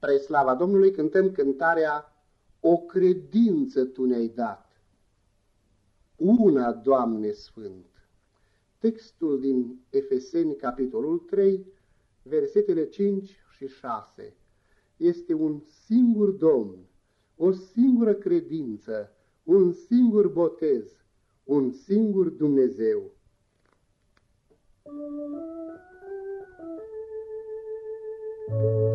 Spre slava Domnului cântăm cântarea O credință Tu ne-ai dat. Una, Doamne Sfânt. Textul din Efeseni, capitolul 3, versetele 5 și 6. Este un singur Domn, o singură credință, un singur botez, un singur Dumnezeu. Una,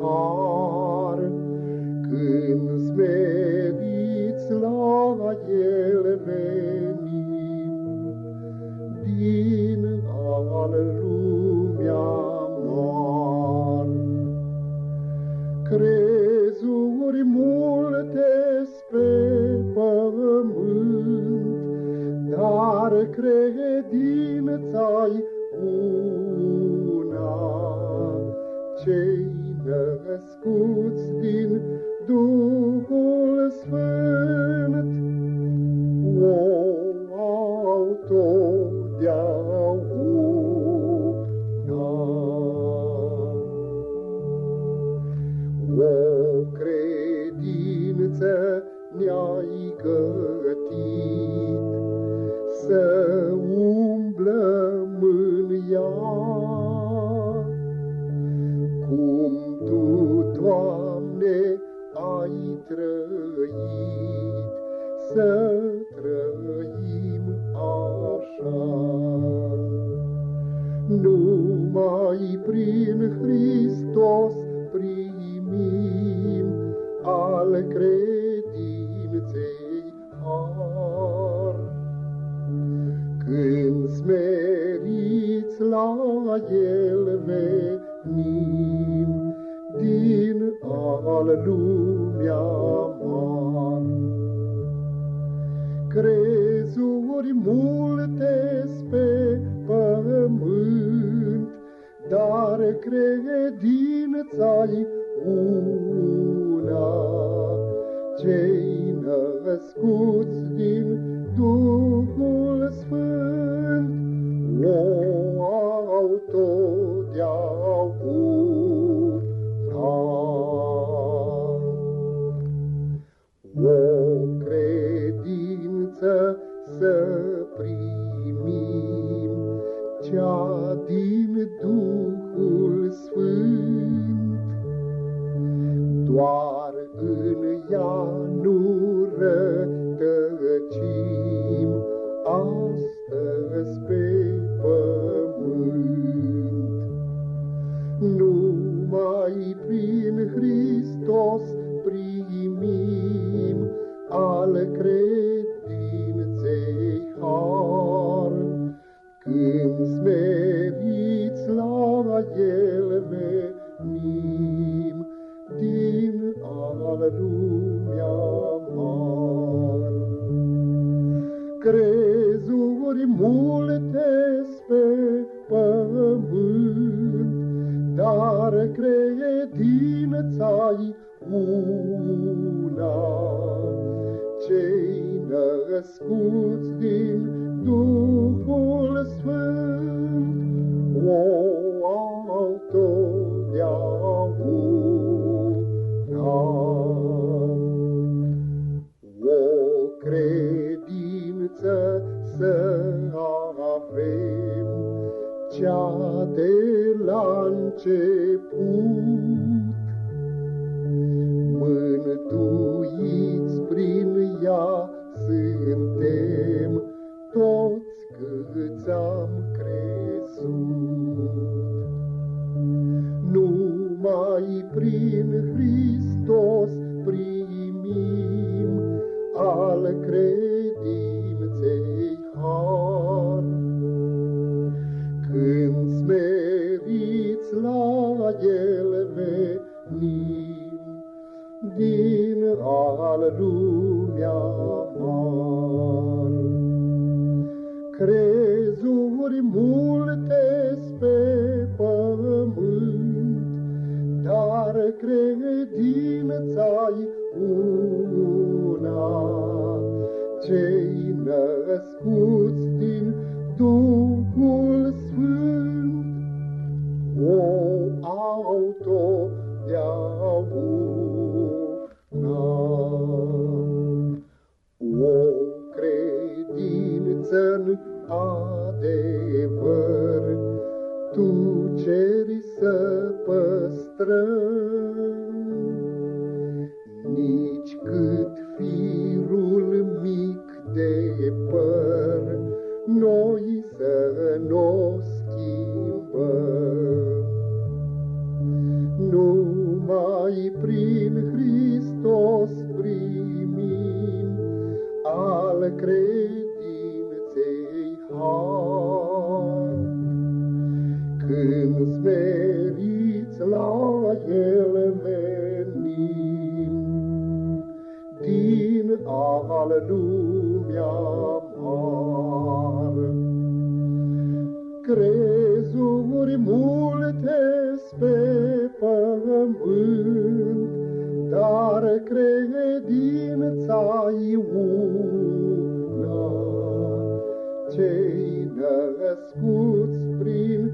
har, când smeriți la El venim, din al lumea mar. Crezuri multe pe pământ, dar credința-i născuți din Duhul Sfânt, o au totdeauna. O credință ne-ai gătit, să umblăm în ea. Trăit, să trăim așa. Numai prin Hristos primim al credinței har. Când smeriți la El venim, din al lumea mar. Crezuri multe pe pământ, dar credința-i una. Cei născuți din Duhul Sfânt o au totdeauna. Să primim, cea din Duhul Sfânt. Doar în ea nu rătăcim, astăzi pe venim, din al lumea mar. Crezuri multe pe pământ, dar credința-i una. Cei născuți din Duhul Sfânt o credință să avem cea de la început. Mântuiți prin ea suntem toți câți am crezut. Numai prin Hristos al credinței har. Când smeriți la El venim, din al lumea mar. Crezuri multe pe pământ, dar credința-i una. Cei născuți din Duhul Sfânt o au totdeauna. O credință-n adevăr, tu ceri să păstrăm, de păr, noi să nu schimbăm. Numai prin Hristos primim al credinței har. Când smeriți la El venim, din al lumea pe pământ, dar credința-i una. Cei născuți prin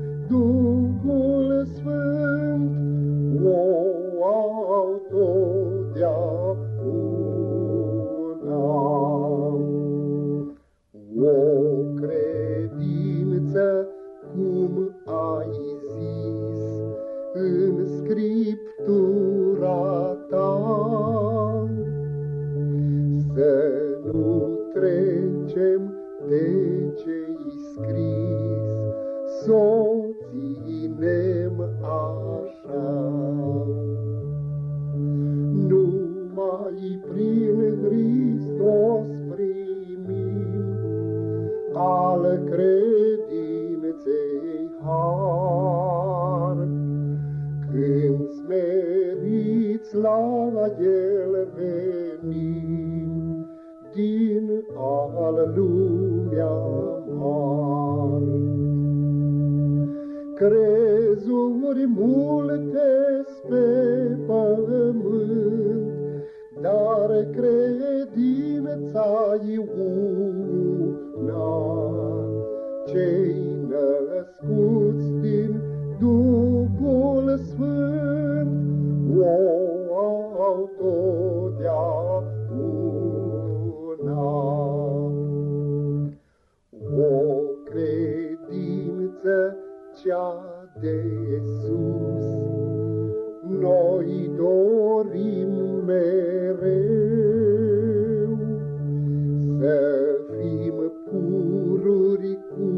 nu trecem de ce-i scris, s-o ținem așa. Numai prin Hristos primim al credinței har. Când smeriți la El venim, din al lumea mar. Crezuri multe pe pământ, dar credința-i una. Cei născuți din Duhul Sfânt o au totdeauna. De sus, noi dorim mereu să fim pururi cu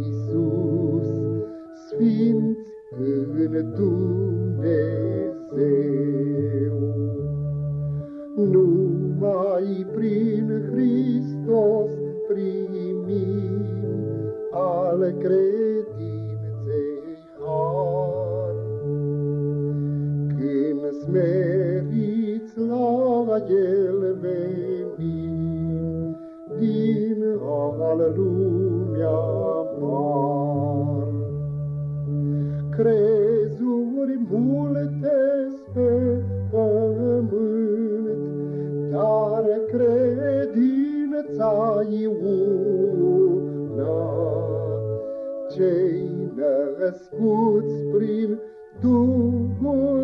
Isus, sfinți în Dumnezeu. Crezuri multe pe pământ, dar credința-i una. Cei născuți prin Duhul